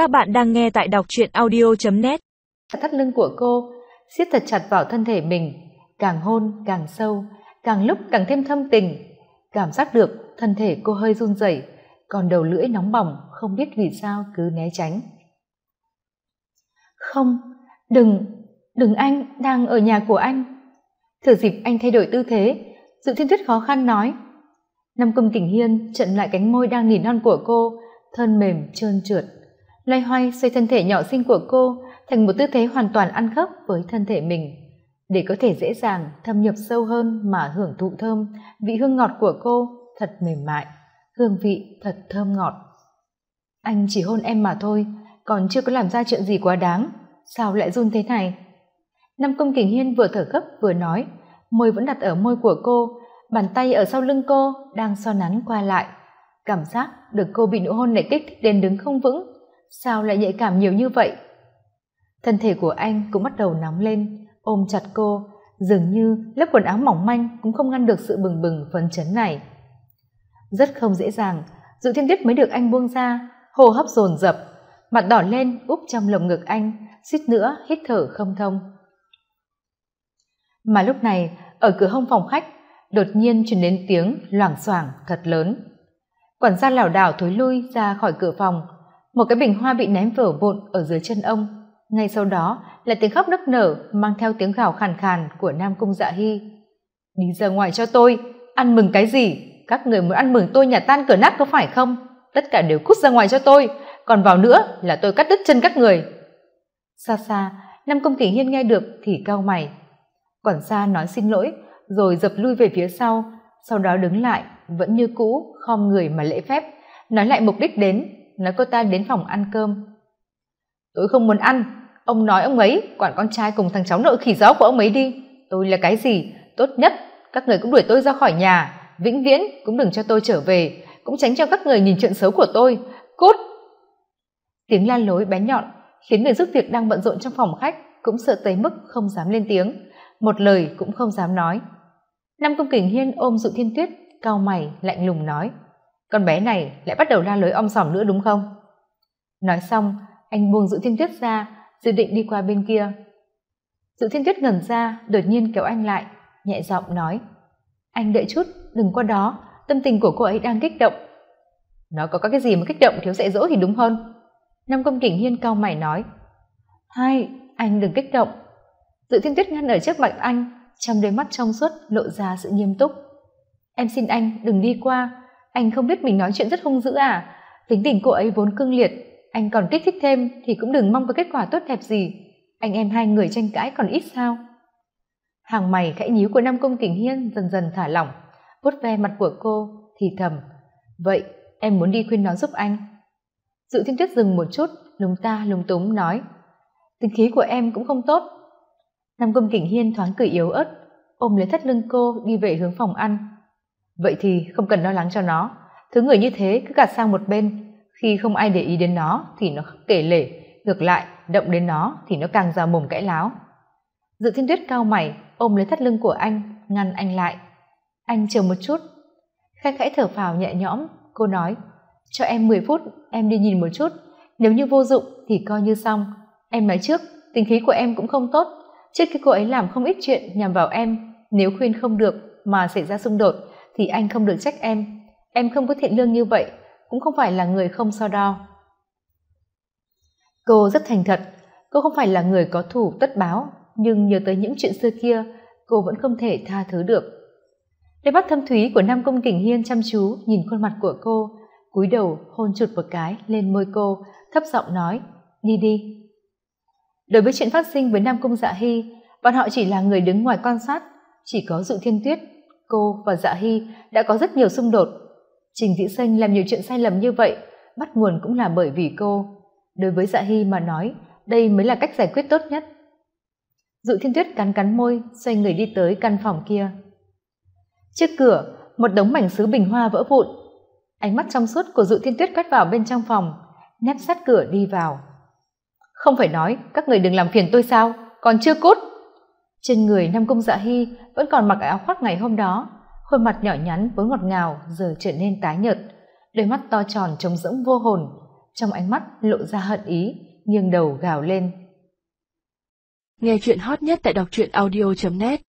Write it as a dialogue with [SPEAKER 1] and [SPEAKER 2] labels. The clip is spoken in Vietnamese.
[SPEAKER 1] Các bạn đang nghe tại đọc truyện audio.net
[SPEAKER 2] Thắt lưng của cô siết thật chặt vào thân thể mình, càng hôn càng sâu, càng lúc càng thêm thâm tình. Cảm giác được thân thể cô hơi run rẩy, còn đầu lưỡi nóng bỏng không biết vì sao cứ né tránh. Không, đừng, đừng anh, đang ở nhà của anh. Thử dịp anh thay đổi tư thế, Dự Thiên Tuyết khó khăn nói. Năm công tỉnh hiên trận lại cánh môi đang nỉ non của cô, thân mềm trơn trượt loay hoay xoay thân thể nhỏ xinh của cô thành một tư thế hoàn toàn ăn khớp với thân thể mình. Để có thể dễ dàng, thâm nhập sâu hơn mà hưởng thụ thơm, vị hương ngọt của cô thật mềm mại, hương vị thật thơm ngọt. Anh chỉ hôn em mà thôi, còn chưa có làm ra chuyện gì quá đáng, sao lại run thế này? Năm công kình hiên vừa thở gấp vừa nói, môi vẫn đặt ở môi của cô, bàn tay ở sau lưng cô đang so nắn qua lại. Cảm giác được cô bị nụ hôn này kích thích đến đứng không vững sao lại nhạy cảm nhiều như vậy? Thân thể của anh cũng bắt đầu nóng lên, ôm chặt cô, dường như lớp quần áo mỏng manh cũng không ngăn được sự bừng bừng phấn chấn này. Rất không dễ dàng, dự thiên tuyết mới được anh buông ra, hô hấp dồn dập, mặt đỏ lên úp trong lồng ngực anh, suýt nữa hít thở không thông. Mà lúc này, ở cửa hông phòng khách, đột nhiên truyền đến tiếng loảng xoảng thật lớn. Quản gia lảo đảo thối lui ra khỏi cửa phòng một cái bình hoa bị ném vỡ vụn ở dưới chân ông. Ngay sau đó là tiếng khóc nức nở mang theo tiếng gào khàn khàn của nam cung dạ hy. Đi ra ngoài cho tôi, ăn mừng cái gì? Các người muốn ăn mừng tôi nhà tan cửa nát có phải không? Tất cả đều cút ra ngoài cho tôi, còn vào nữa là tôi cắt đứt chân các người. Xa xa, nam công kỷ hiên nghe được thì cau mày. Quản gia nói xin lỗi, rồi dập lui về phía sau sau đó đứng lại, vẫn như cũ, khom người mà lễ phép, nói lại mục đích đến nói cô ta đến phòng ăn cơm. Tôi không muốn ăn. Ông nói ông ấy quản con trai cùng thằng cháu nội khỉ gió của ông ấy đi. Tôi là cái gì? Tốt nhất, các người cũng đuổi tôi ra khỏi nhà. Vĩnh viễn cũng đừng cho tôi trở về, cũng tránh cho các người nhìn chuyện xấu của tôi. Cút! Tiếng la lối bé nhọn khiến người giúp việc đang bận rộn trong phòng khách cũng sợ tới mức không dám lên tiếng. Một lời cũng không dám nói. Năm công kình hiên ôm dụ thiên tuyết cau mày, lạnh lùng nói con bé này lại bắt đầu la lối om sòm nữa đúng không? Nói xong, anh buông dự thiên tuyết ra, dự định đi qua bên kia. Dự thiên tuyết ngẩn ra, đột nhiên kéo anh lại, nhẹ giọng nói, anh đợi chút, đừng qua đó, tâm tình của cô ấy đang kích động. Nó có cái gì mà kích động thiếu dạy dỗ thì đúng hơn. Nam công kỉnh hiên cau mày nói, hai, anh đừng kích động. Dự thiên tuyết ngăn ở trước mặt anh, trong đôi mắt trong suốt lộ ra sự nghiêm túc. Em xin anh đừng đi qua anh không biết mình nói chuyện rất hung dữ à? Tính tình cô ấy vốn cương liệt. Anh còn kích thích thêm thì cũng đừng mong có kết quả tốt đẹp gì. Anh em hai người tranh cãi còn ít sao? Hàng mày khẽ nhíu của nam công kình hiên dần dần thả lỏng, vuốt ve mặt của cô thì thầm, vậy em muốn đi khuyên nó giúp anh? Dự thiên tuyết dừng một chút, lúng ta lúng túng nói, tính khí của em cũng không tốt. Nam công kình hiên thoáng cười yếu ớt, ôm lấy thắt lưng cô đi về hướng phòng ăn vậy thì không cần lo lắng cho nó. Thứ người như thế cứ gạt sang một bên. Khi không ai để ý đến nó thì nó kể lể. Ngược lại, động đến nó thì nó càng ra mồm cãi láo. Dự thiên tuyết cao mày, ôm lấy thắt lưng của anh, ngăn anh lại. Anh chờ một chút. Khẽ khẽ thở phào nhẹ nhõm, cô nói, cho em mười phút, em đi nhìn một chút. Nếu như vô dụng thì coi như xong. Em nói trước, tình khí của em cũng không tốt. Trước khi cô ấy làm không ít chuyện nhằm vào em, nếu khuyên không được mà xảy ra xung đột thì anh không được trách em. Em không có thiện lương như vậy, cũng không phải là người không so đo. Cô rất thành thật. Cô không phải là người có thủ tất báo, nhưng nhớ tới những chuyện xưa kia, cô vẫn không thể tha thứ được. Đôi mắt thâm thúy của nam công kình hiên chăm chú nhìn khuôn mặt của cô, cúi đầu hôn chụt một cái lên môi cô, thấp giọng nói, đi đi. Đối với chuyện phát sinh với nam cung dạ hy, bọn họ chỉ là người đứng ngoài quan sát, chỉ có dự thiên tuyết cô và dạ hy đã có rất nhiều xung đột. Trình dĩ xanh làm nhiều chuyện sai lầm như vậy, bắt nguồn cũng là bởi vì cô. Đối với dạ hy mà nói, đây mới là cách giải quyết tốt nhất. Dụ thiên tuyết cắn cắn môi, xoay người đi tới căn phòng kia. Trước cửa, một đống mảnh sứ bình hoa vỡ vụn. Ánh mắt trong suốt của dụ thiên tuyết quét vào bên trong phòng nép sát cửa đi vào. Không phải nói, các người đừng làm phiền tôi sao? Còn chưa cút trên người nam cung dạ hy vẫn còn mặc áo khoác ngày hôm đó. Khuôn mặt nhỏ nhắn với ngọt ngào giờ trở nên tái nhợt. Đôi mắt to tròn trống rỗng vô hồn. Trong ánh mắt lộ ra hận ý, nghiêng đầu gào lên.
[SPEAKER 1] Nghe chuyện hot nhất tại đọc truyện audio net.